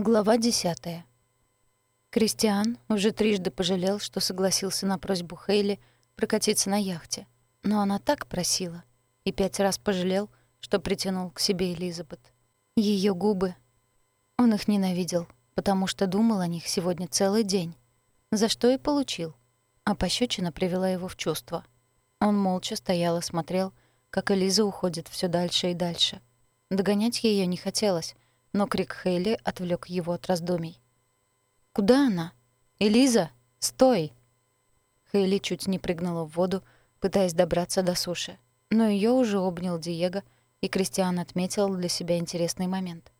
Глава десятая. Кристиан уже трижды пожалел, что согласился на просьбу Хейли прокатиться на яхте. Но она так просила. И пять раз пожалел, что притянул к себе Элизабет. Ее губы. Он их ненавидел, потому что думал о них сегодня целый день. За что и получил. А пощечина привела его в чувство. Он молча стоял и смотрел, как Элиза уходит все дальше и дальше. Догонять ее не хотелось — но крик Хейли отвлек его от раздумий. «Куда она? Элиза, стой!» Хейли чуть не прыгнула в воду, пытаясь добраться до суши. Но ее уже обнял Диего, и Кристиан отметил для себя интересный момент.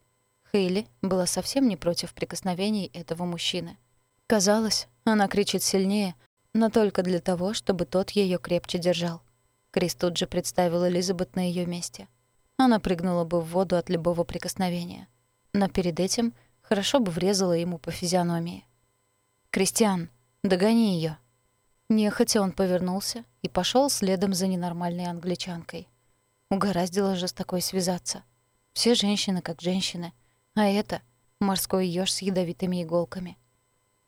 Хейли была совсем не против прикосновений этого мужчины. Казалось, она кричит сильнее, но только для того, чтобы тот ее крепче держал. Крис тут же представил Элизабет на ее месте. Она прыгнула бы в воду от любого прикосновения — но перед этим хорошо бы врезала ему по физиономии. «Кристиан, догони ее. Нехотя он повернулся и пошел следом за ненормальной англичанкой. Угораздило же с такой связаться. Все женщины как женщины, а это — морской ёж с ядовитыми иголками.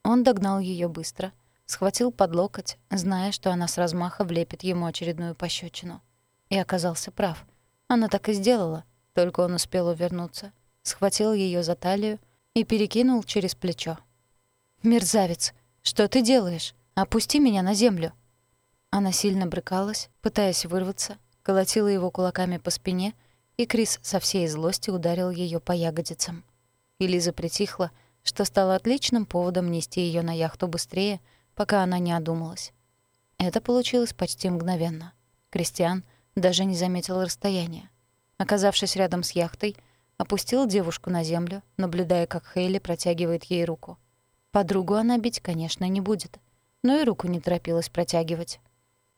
Он догнал ее быстро, схватил под локоть, зная, что она с размаха влепит ему очередную пощечину. И оказался прав. Она так и сделала, только он успел увернуться схватил ее за талию и перекинул через плечо. «Мерзавец, что ты делаешь? Опусти меня на землю!» Она сильно брыкалась, пытаясь вырваться, колотила его кулаками по спине, и Крис со всей злости ударил ее по ягодицам. Элиза притихла, что стало отличным поводом нести ее на яхту быстрее, пока она не одумалась. Это получилось почти мгновенно. Кристиан даже не заметил расстояния. Оказавшись рядом с яхтой, опустил девушку на землю, наблюдая, как Хейли протягивает ей руку. Подругу она бить, конечно, не будет, но и руку не торопилась протягивать.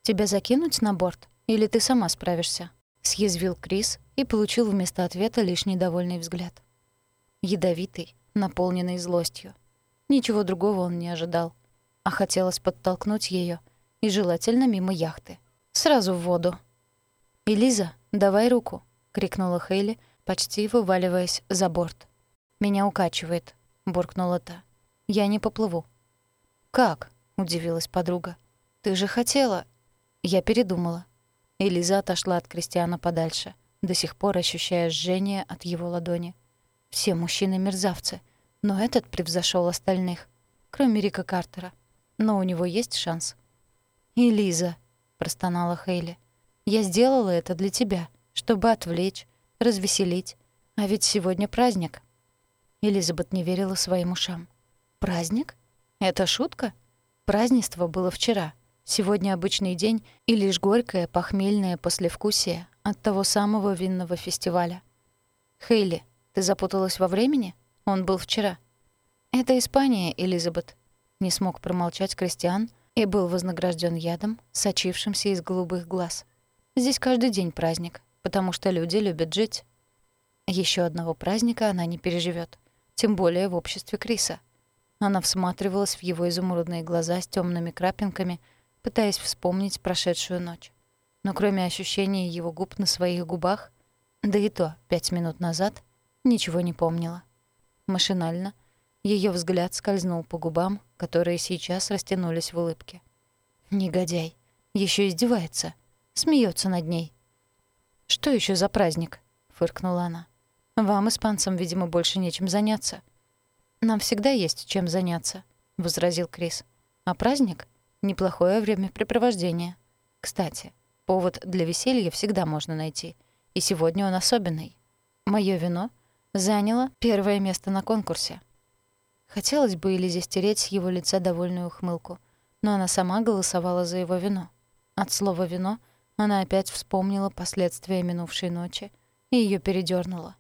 «Тебя закинуть на борт? Или ты сама справишься?» — съязвил Крис и получил вместо ответа лишь недовольный взгляд. Ядовитый, наполненный злостью. Ничего другого он не ожидал, а хотелось подтолкнуть ее и желательно мимо яхты. Сразу в воду. «Элиза, давай руку!» — крикнула Хейли — почти вываливаясь за борт. «Меня укачивает», — буркнула та. «Я не поплыву». «Как?» — удивилась подруга. «Ты же хотела...» Я передумала. Элиза отошла от Кристиана подальше, до сих пор ощущая жжение от его ладони. Все мужчины мерзавцы, но этот превзошел остальных, кроме Рика Картера. Но у него есть шанс. «Элиза», — простонала Хейли, — «я сделала это для тебя, чтобы отвлечь, развеселить. А ведь сегодня праздник. Элизабет не верила своим ушам. Праздник? Это шутка? Празднество было вчера. Сегодня обычный день и лишь горькое, похмельное послевкусие от того самого винного фестиваля. Хейли, ты запуталась во времени? Он был вчера. Это Испания, Элизабет. Не смог промолчать Кристиан и был вознагражден ядом, сочившимся из голубых глаз. Здесь каждый день праздник, потому что люди любят жить. Еще одного праздника она не переживет, тем более в обществе Криса. Она всматривалась в его изумрудные глаза с темными крапинками, пытаясь вспомнить прошедшую ночь. Но кроме ощущения его губ на своих губах, да и то пять минут назад, ничего не помнила. Машинально ее взгляд скользнул по губам, которые сейчас растянулись в улыбке. Негодяй. еще издевается. смеется над ней. «Что еще за праздник?» — фыркнула она. «Вам, испанцам, видимо, больше нечем заняться». «Нам всегда есть чем заняться», — возразил Крис. «А праздник — неплохое времяпрепровождение. Кстати, повод для веселья всегда можно найти. И сегодня он особенный. Моё вино заняло первое место на конкурсе». Хотелось бы Элизе стереть с его лица довольную ухмылку, но она сама голосовала за его вино. От слова «вино» — она опять вспомнила последствия минувшей ночи и её передёрнуло.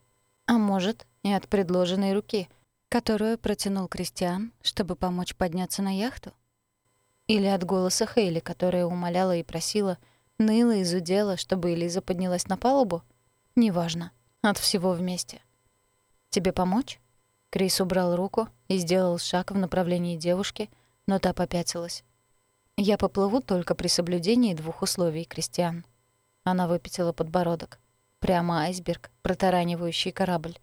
А может, и от предложенной руки, которую протянул Кристиан, чтобы помочь подняться на яхту? Или от голоса Хейли, которая умоляла и просила, ныла и зудела, чтобы Элиза поднялась на палубу? Неважно. От всего вместе. «Тебе помочь?» Крис убрал руку и сделал шаг в направлении девушки, но та попятилась. Я поплыву только при соблюдении двух условий, Кристиан. Она выпятила подбородок. Прямо айсберг, протаранивающий корабль.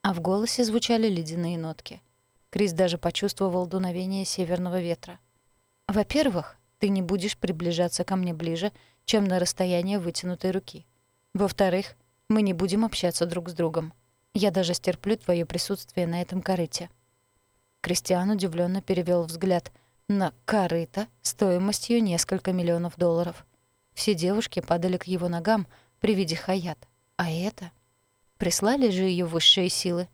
а в голосе звучали ледяные нотки. Крис даже почувствовал дуновение северного ветра. «Во-первых, ты не будешь приближаться ко мне ближе, чем на расстояние вытянутой руки. Во-вторых, мы не будем общаться друг с другом. Я даже стерплю твое присутствие на этом корыте». Кристиан удивленно перевел взгляд на корыто стоимостью несколько миллионов долларов. Все девушки падали к его ногам при виде Хаят. А это... Прислали же ее высшие силы.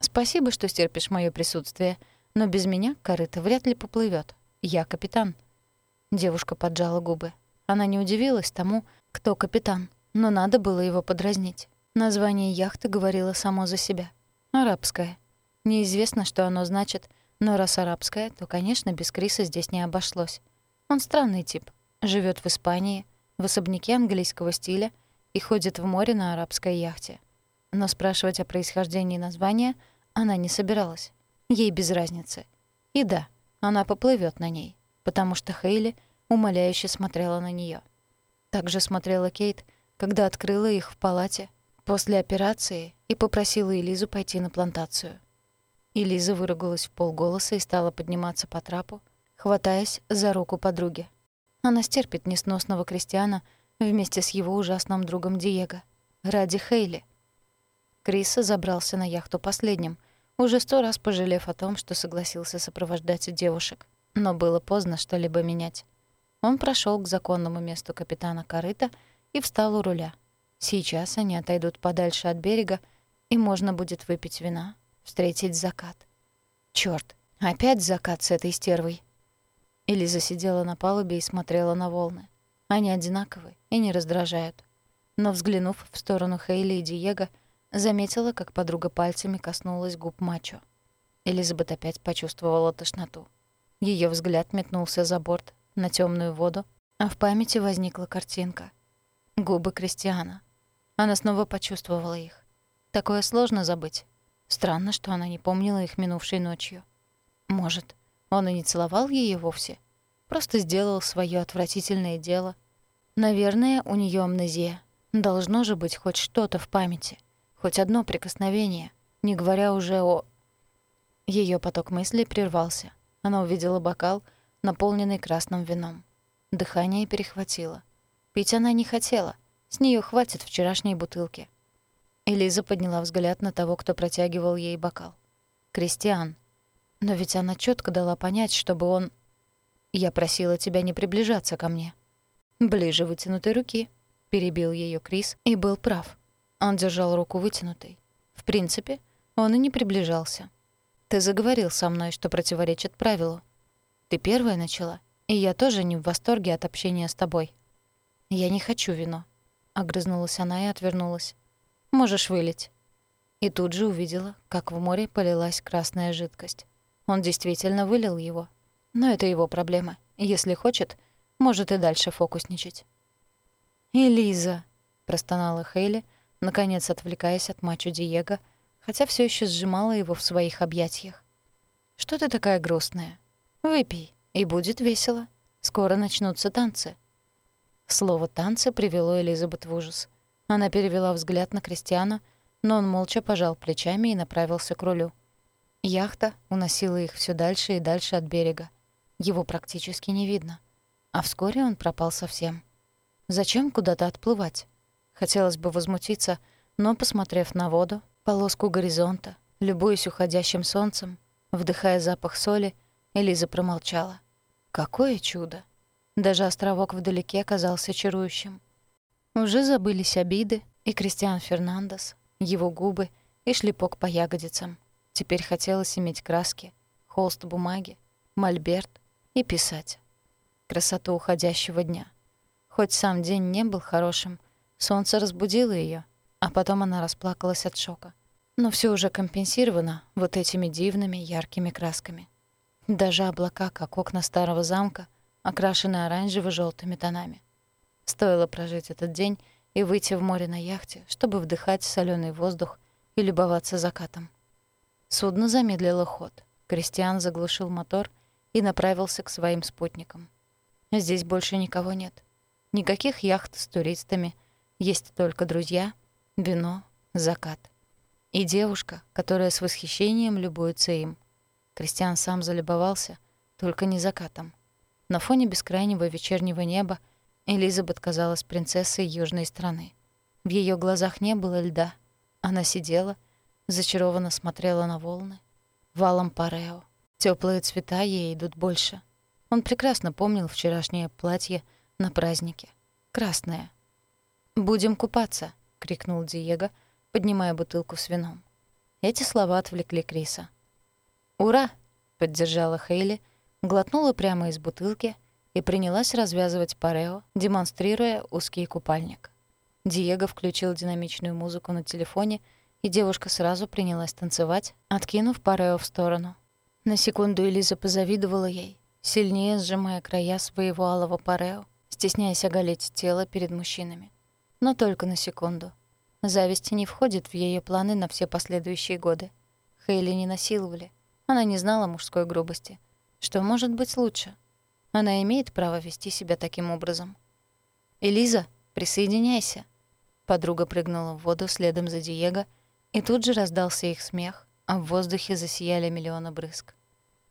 «Спасибо, что стерпишь мое присутствие, но без меня корыто вряд ли поплывет. Я капитан». Девушка поджала губы. Она не удивилась тому, кто капитан, но надо было его подразнить. Название яхты говорило само за себя. Арабская. Неизвестно, что оно значит, но раз арабская, то, конечно, без Криса здесь не обошлось. Он странный тип. живет в Испании, в особняке английского стиля и ходит в море на арабской яхте но спрашивать о происхождении названия она не собиралась. Ей без разницы. И да, она поплывет на ней, потому что Хейли умоляюще смотрела на нее. Также смотрела Кейт, когда открыла их в палате после операции и попросила Элизу пойти на плантацию. Элиза выругалась в полголоса и стала подниматься по трапу, хватаясь за руку подруги. Она стерпит несносного крестьяна вместе с его ужасным другом Диего. Ради Хейли — Крис забрался на яхту последним, уже сто раз пожалев о том, что согласился сопровождать девушек. Но было поздно что-либо менять. Он прошел к законному месту капитана корыта и встал у руля. Сейчас они отойдут подальше от берега, и можно будет выпить вина, встретить закат. Чёрт, опять закат с этой стервой. Элиза сидела на палубе и смотрела на волны. Они одинаковы и не раздражают. Но, взглянув в сторону Хейли и Диего, Заметила, как подруга пальцами коснулась губ мачо. Элизабет опять почувствовала тошноту. Ее взгляд метнулся за борт, на темную воду, а в памяти возникла картинка. Губы Кристиана. Она снова почувствовала их. Такое сложно забыть. Странно, что она не помнила их минувшей ночью. Может, он и не целовал ее вовсе? Просто сделал свое отвратительное дело. Наверное, у нее амнезия. Должно же быть хоть что-то в памяти. Хоть одно прикосновение, не говоря уже о... Ее поток мыслей прервался. Она увидела бокал, наполненный красным вином. Дыхание перехватило. Пить она не хотела. С нее хватит вчерашней бутылки. Элиза подняла взгляд на того, кто протягивал ей бокал. Кристиан. Но ведь она четко дала понять, чтобы он... «Я просила тебя не приближаться ко мне». «Ближе вытянутой руки», — перебил ее Крис и был прав. Он держал руку вытянутой. В принципе, он и не приближался. «Ты заговорил со мной, что противоречит правилу. Ты первая начала, и я тоже не в восторге от общения с тобой». «Я не хочу вино», — огрызнулась она и отвернулась. «Можешь вылить». И тут же увидела, как в море полилась красная жидкость. Он действительно вылил его. Но это его проблема. Если хочет, может и дальше фокусничать. «Элиза», — простонала Хейли, — наконец отвлекаясь от мачо Диего, хотя все еще сжимала его в своих объятиях. «Что ты такая грустная? Выпей, и будет весело. Скоро начнутся танцы». Слово «танцы» привело Элизабет в ужас. Она перевела взгляд на Кристиана, но он молча пожал плечами и направился к рулю. Яхта уносила их все дальше и дальше от берега. Его практически не видно. А вскоре он пропал совсем. Зачем куда-то отплывать? Хотелось бы возмутиться, но, посмотрев на воду, полоску горизонта, любуясь уходящим солнцем, вдыхая запах соли, Элиза промолчала. Какое чудо! Даже островок вдалеке оказался чарующим. Уже забылись обиды, и Кристиан Фернандес, его губы и шлепок по ягодицам. Теперь хотелось иметь краски, холст бумаги, мольберт и писать. Красоту уходящего дня. Хоть сам день не был хорошим, Солнце разбудило ее, а потом она расплакалась от шока. Но все уже компенсировано вот этими дивными яркими красками. Даже облака, как окна старого замка, окрашены оранжево желтыми тонами. Стоило прожить этот день и выйти в море на яхте, чтобы вдыхать соленый воздух и любоваться закатом. Судно замедлило ход. Кристиан заглушил мотор и направился к своим спутникам. Здесь больше никого нет. Никаких яхт с туристами — есть только друзья, вино, закат. и девушка, которая с восхищением любуется им. Кристиан сам залюбовался, только не закатом. На фоне бескрайнего вечернего неба Элизабет казалась принцессой южной страны. В ее глазах не было льда. Она сидела, зачарованно смотрела на волны. Валом парео. Теплые цвета ей идут больше. Он прекрасно помнил вчерашнее платье на празднике. Красное. «Будем купаться», — крикнул Диего, поднимая бутылку с вином. Эти слова отвлекли Криса. «Ура!» — поддержала Хейли, глотнула прямо из бутылки и принялась развязывать парео, демонстрируя узкий купальник. Диего включил динамичную музыку на телефоне, и девушка сразу принялась танцевать, откинув парео в сторону. На секунду Элиза позавидовала ей, сильнее сжимая края своего алого парео, стесняясь оголить тело перед мужчинами. Но только на секунду — Зависть не входит в ее планы на все последующие годы. Хейли не насиловали. Она не знала мужской грубости. Что может быть лучше? Она имеет право вести себя таким образом. «Элиза, присоединяйся!» Подруга прыгнула в воду следом за Диего, и тут же раздался их смех, а в воздухе засияли миллионы брызг.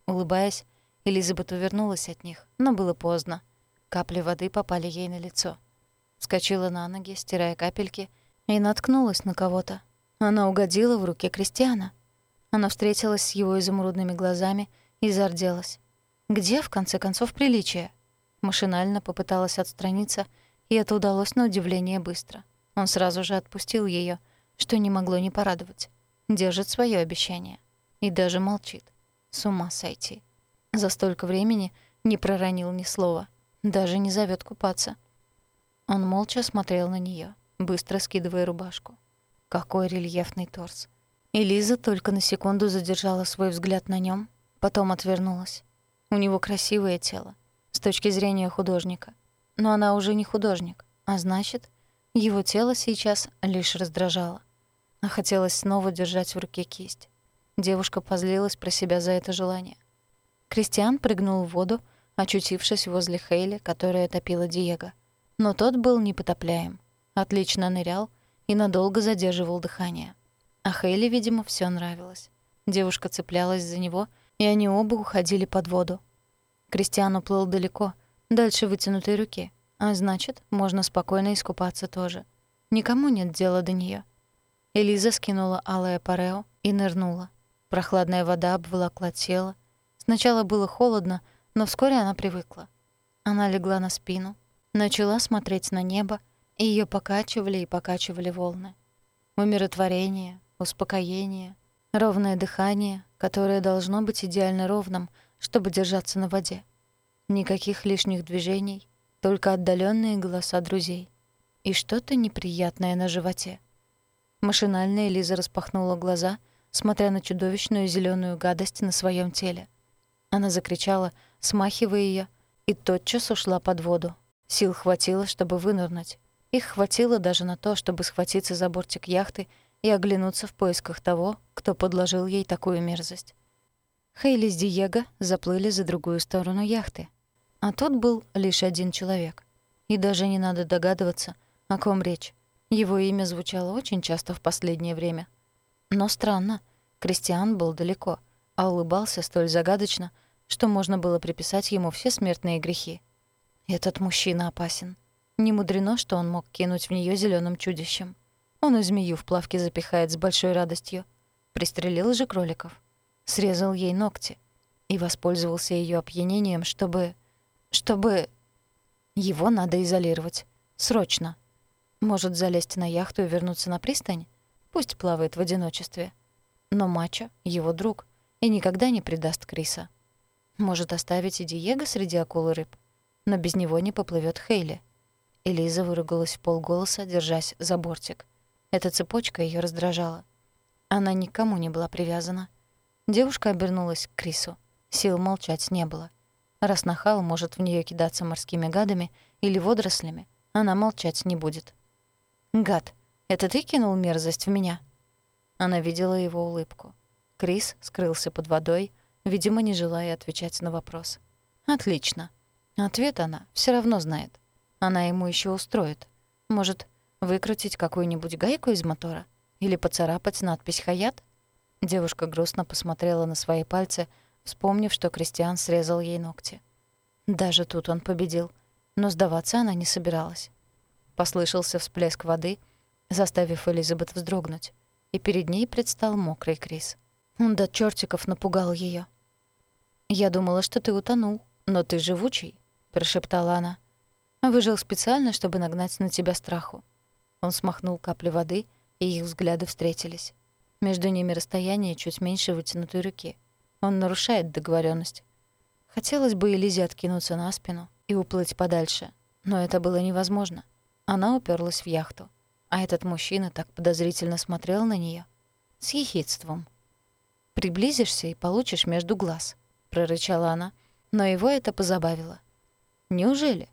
Улыбаясь, Элизабет увернулась от них, но было поздно. Капли воды попали ей на лицо. Скочила на ноги, стирая капельки — и наткнулась на кого-то. Она угодила в руке Кристиана. Она встретилась с его изумрудными глазами и зарделась. Где, в конце концов, приличие? Машинально попыталась отстраниться, и это удалось на удивление быстро. Он сразу же отпустил ее, что не могло не порадовать. Держит свое обещание. И даже молчит. С ума сойти. За столько времени не проронил ни слова. Даже не зовет купаться. Он молча смотрел на нее быстро скидывая рубашку. Какой рельефный торс. Элиза только на секунду задержала свой взгляд на нем, потом отвернулась. У него красивое тело, с точки зрения художника. Но она уже не художник, а значит, его тело сейчас лишь раздражало. А хотелось снова держать в руке кисть. Девушка позлилась про себя за это желание. Кристиан прыгнул в воду, очутившись возле Хейли, которая топила Диего. Но тот был непотопляем отлично нырял и надолго задерживал дыхание. А Хейли, видимо, все нравилось. Девушка цеплялась за него, и они оба уходили под воду. Кристиан уплыл далеко, дальше вытянутой руки, а значит, можно спокойно искупаться тоже. Никому нет дела до нее. Элиза скинула алое парео и нырнула. Прохладная вода обволокла тело. Сначала было холодно, но вскоре она привыкла. Она легла на спину, начала смотреть на небо, ее покачивали и покачивали волны. Умиротворение, успокоение, ровное дыхание, которое должно быть идеально ровным, чтобы держаться на воде. Никаких лишних движений, только отдаленные голоса друзей. И что-то неприятное на животе. Машинально Элиза распахнула глаза, смотря на чудовищную зеленую гадость на своем теле. Она закричала, смахивая ее, и тотчас ушла под воду. Сил хватило, чтобы вынырнуть. Их хватило даже на то, чтобы схватиться за бортик яхты и оглянуться в поисках того, кто подложил ей такую мерзость. Хейли с Диего заплыли за другую сторону яхты. А тут был лишь один человек. И даже не надо догадываться, о ком речь. Его имя звучало очень часто в последнее время. Но странно, Кристиан был далеко, а улыбался столь загадочно, что можно было приписать ему все смертные грехи. Этот мужчина опасен. Не мудрено, что он мог кинуть в нее зеленым чудищем. Он и змею в плавке запихает с большой радостью. Пристрелил же кроликов. Срезал ей ногти. И воспользовался ее опьянением, чтобы... Чтобы... Его надо изолировать. Срочно. Может, залезть на яхту и вернуться на пристань? Пусть плавает в одиночестве. Но Мачо — его друг, и никогда не предаст Криса. Может, оставить и Диего среди акул и рыб? Но без него не поплывет Хейли. Элиза выругалась в полголоса, держась за бортик. Эта цепочка ее раздражала. Она никому не была привязана. Девушка обернулась к Крису. Сил молчать не было. Раз нахал может в нее кидаться морскими гадами или водорослями, она молчать не будет. «Гад, это ты кинул мерзость в меня?» Она видела его улыбку. Крис скрылся под водой, видимо, не желая отвечать на вопрос. «Отлично. Ответ она все равно знает. Она ему еще устроит. Может, выкрутить какую-нибудь гайку из мотора? Или поцарапать надпись «Хаят»? Девушка грустно посмотрела на свои пальцы, вспомнив, что Кристиан срезал ей ногти. Даже тут он победил, но сдаваться она не собиралась. Послышался всплеск воды, заставив Элизабет вздрогнуть, и перед ней предстал мокрый Крис. Он до чертиков напугал ее. «Я думала, что ты утонул, но ты живучий», — прошептала она. «Выжил специально, чтобы нагнать на тебя страху». Он смахнул капли воды, и их взгляды встретились. Между ними расстояние чуть меньше вытянутой руки. Он нарушает договоренность. Хотелось бы Элизе откинуться на спину и уплыть подальше, но это было невозможно. Она уперлась в яхту, а этот мужчина так подозрительно смотрел на нее с ехидством. «Приблизишься и получишь между глаз», — прорычала она, но его это позабавило. «Неужели?»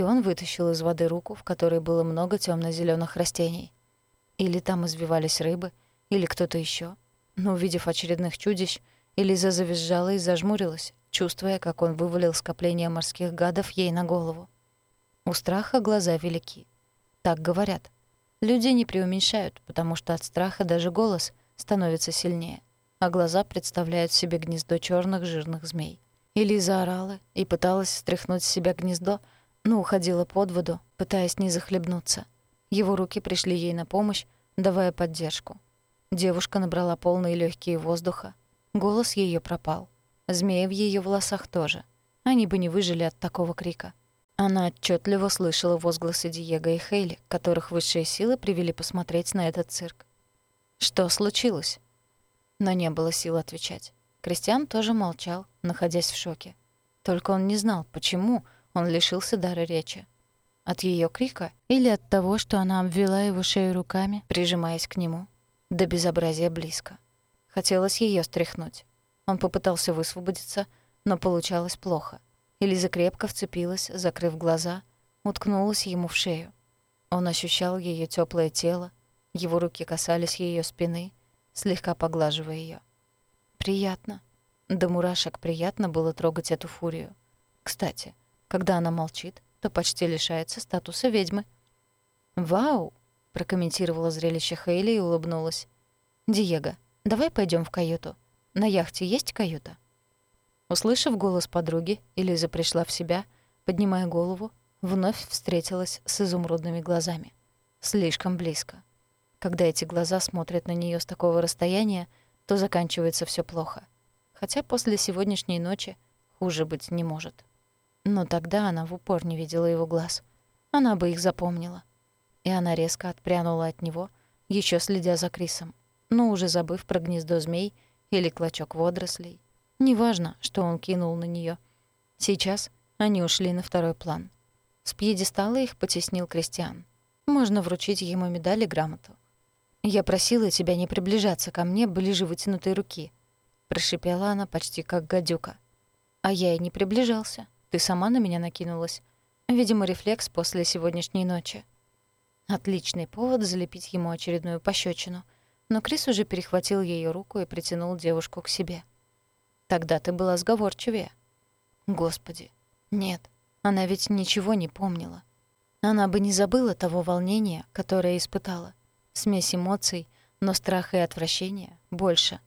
И он вытащил из воды руку, в которой было много темно зеленых растений. Или там извивались рыбы, или кто-то еще. Но, увидев очередных чудищ, Элиза завизжала и зажмурилась, чувствуя, как он вывалил скопление морских гадов ей на голову. У страха глаза велики. Так говорят. Люди не преуменьшают, потому что от страха даже голос становится сильнее, а глаза представляют себе гнездо черных жирных змей. Элиза орала и пыталась стряхнуть с себя гнездо, но уходила под воду, пытаясь не захлебнуться. Его руки пришли ей на помощь, давая поддержку. Девушка набрала полные легкие воздуха. Голос ее пропал. Змеи в ее волосах тоже. Они бы не выжили от такого крика. Она отчетливо слышала возгласы Диего и Хейли, которых высшие силы привели посмотреть на этот цирк. «Что случилось?» Но не было сил отвечать. Кристиан тоже молчал, находясь в шоке. Только он не знал, почему он лишился дара речи. От ее крика или от того, что она обвела его шею руками, прижимаясь к нему, до безобразия близко. Хотелось ее стряхнуть. Он попытался высвободиться, но получалось плохо. Элиза крепко вцепилась, закрыв глаза, уткнулась ему в шею. Он ощущал ее теплое тело, его руки касались ее спины, слегка поглаживая ее. Приятно. До мурашек приятно было трогать эту фурию. Кстати, когда она молчит, то почти лишается статуса ведьмы. «Вау!» — прокомментировала зрелище Хейли и улыбнулась. «Диего, давай пойдем в каюту. На яхте есть каюта?» Услышав голос подруги, Элиза пришла в себя, поднимая голову, вновь встретилась с изумрудными глазами. Слишком близко. Когда эти глаза смотрят на нее с такого расстояния, то заканчивается все плохо. Хотя после сегодняшней ночи хуже быть не может. Но тогда она в упор не видела его глаз. Она бы их запомнила. И она резко отпрянула от него, еще следя за Крисом, но уже забыв про гнездо змей или клочок водорослей. Неважно, что он кинул на нее. Сейчас они ушли на второй план. С пьедестала их потеснил Кристиан. Можно вручить ему медаль и грамоту. «Я просила тебя не приближаться ко мне ближе вытянутой руки», — прошипела она почти как гадюка. «А я и не приближался. Ты сама на меня накинулась. Видимо, рефлекс после сегодняшней ночи. Отличный повод залепить ему очередную пощечину. Но Крис уже перехватил ее руку и притянул девушку к себе. Тогда ты была сговорчивее. Господи, нет, она ведь ничего не помнила. Она бы не забыла того волнения, которое испытала. Смесь эмоций, но страха и отвращения больше.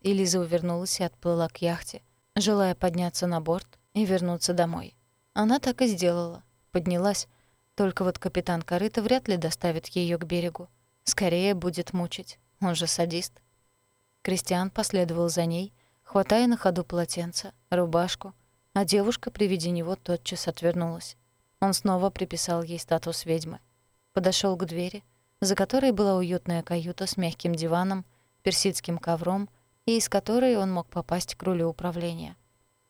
И Лиза увернулась и отплыла к яхте, желая подняться на борт и вернуться домой. Она так и сделала. Поднялась. Только вот капитан корыта вряд ли доставит ее к берегу. Скорее будет мучить. Он же садист. Кристиан последовал за ней, хватая на ходу полотенце, рубашку, а девушка при виде него тотчас отвернулась. Он снова приписал ей статус ведьмы. Подошел к двери, за которой была уютная каюта с мягким диваном, персидским ковром и из которой он мог попасть к рулю управления.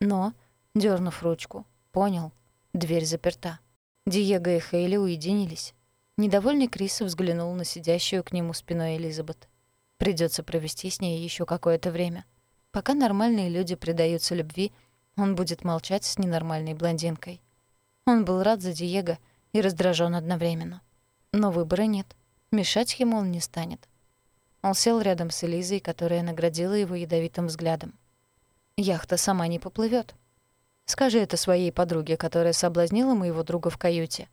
Но Дёрнув ручку, понял, дверь заперта. Диего и Хейли уединились. Недовольный Крис взглянул на сидящую к нему спиной Элизабет. Придется провести с ней еще какое-то время. Пока нормальные люди предаются любви, он будет молчать с ненормальной блондинкой. Он был рад за Диего и раздражен одновременно. Но выбора нет. Мешать ему он не станет. Он сел рядом с Элизой, которая наградила его ядовитым взглядом. Яхта сама не поплывет. Скажи это своей подруге, которая соблазнила моего друга в каюте».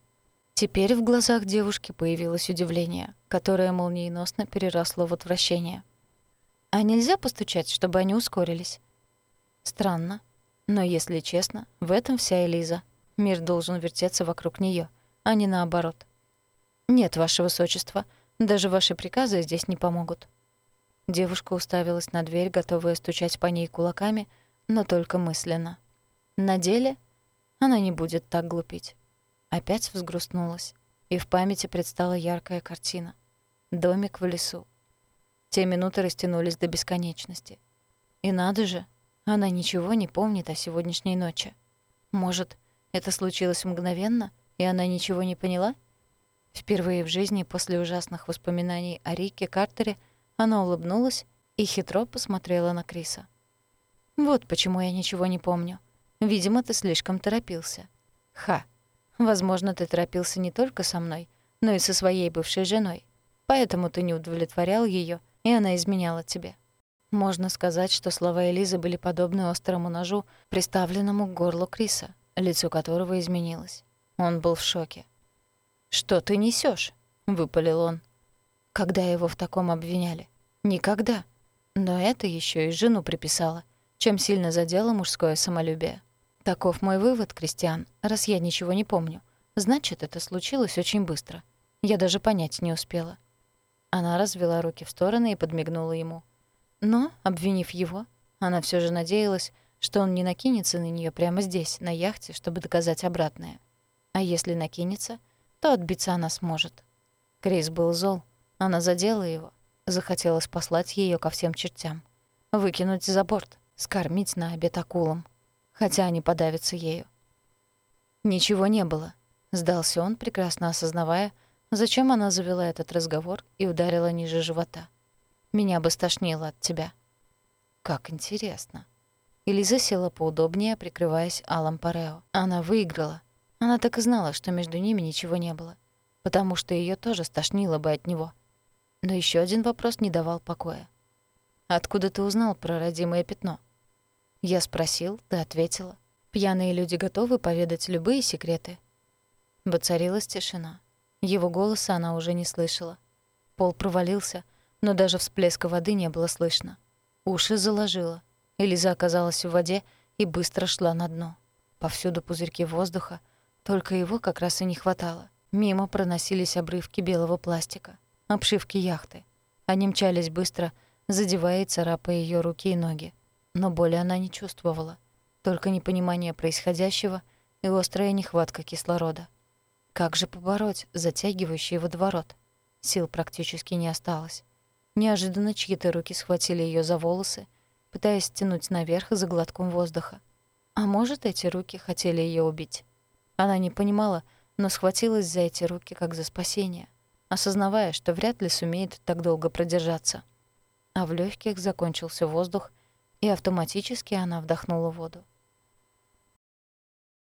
Теперь в глазах девушки появилось удивление, которое молниеносно переросло в отвращение. «А нельзя постучать, чтобы они ускорились?» Странно. Но, если честно, в этом вся Элиза. Мир должен вертеться вокруг нее, а не наоборот. «Нет, ваше высочество, даже ваши приказы здесь не помогут». Девушка уставилась на дверь, готовая стучать по ней кулаками, но только мысленно. На деле она не будет так глупить. Опять взгрустнулась, и в памяти предстала яркая картина. Домик в лесу. Те минуты растянулись до бесконечности. И надо же, она ничего не помнит о сегодняшней ночи. Может, это случилось мгновенно, и она ничего не поняла? Впервые в жизни после ужасных воспоминаний о Рике Картере она улыбнулась и хитро посмотрела на Криса. «Вот почему я ничего не помню. Видимо, ты слишком торопился. Ха. Возможно, ты торопился не только со мной, но и со своей бывшей женой. Поэтому ты не удовлетворял ее, и она изменяла тебе». Можно сказать, что слова Элизы были подобны острому ножу, приставленному к горлу Криса, лицо которого изменилось. Он был в шоке. «Что ты несешь? выпалил он. Когда его в таком обвиняли? Никогда. Но это еще и жену приписала, чем сильно задело мужское самолюбие. Таков мой вывод, Кристиан, раз я ничего не помню. Значит, это случилось очень быстро. Я даже понять не успела. Она развела руки в стороны и подмигнула ему. Но, обвинив его, она все же надеялась, что он не накинется на нее прямо здесь, на яхте, чтобы доказать обратное. А если накинется, то отбиться она сможет. Крис был зол, она задела его, захотелось послать ее ко всем чертям, выкинуть за борт, скормить на обед акулам, хотя они подавятся ею. Ничего не было, сдался он, прекрасно осознавая, зачем она завела этот разговор и ударила ниже живота. Меня бы стошнило от тебя». «Как интересно». Элиза села поудобнее, прикрываясь Алом Парео. Она выиграла. Она так и знала, что между ними ничего не было, потому что ее тоже стошнило бы от него. Но еще один вопрос не давал покоя. «Откуда ты узнал про родимое пятно?» Я спросил, ты ответила. Пьяные люди готовы поведать любые секреты. Воцарилась тишина. Его голоса она уже не слышала. Пол провалился — но даже всплеска воды не было слышно. Уши заложило. Элиза оказалась в воде и быстро шла на дно. Повсюду пузырьки воздуха, только его как раз и не хватало. Мимо проносились обрывки белого пластика, обшивки яхты. Они мчались быстро, задевая и царапая ее руки и ноги. Но боли она не чувствовала, только непонимание происходящего и острая нехватка кислорода. Как же побороть затягивающий водоворот? Сил практически не осталось. Неожиданно чьи-то руки схватили ее за волосы, пытаясь стянуть наверх за глотком воздуха. А может, эти руки хотели ее убить? Она не понимала, но схватилась за эти руки как за спасение, осознавая, что вряд ли сумеет так долго продержаться. А в легких закончился воздух, и автоматически она вдохнула воду.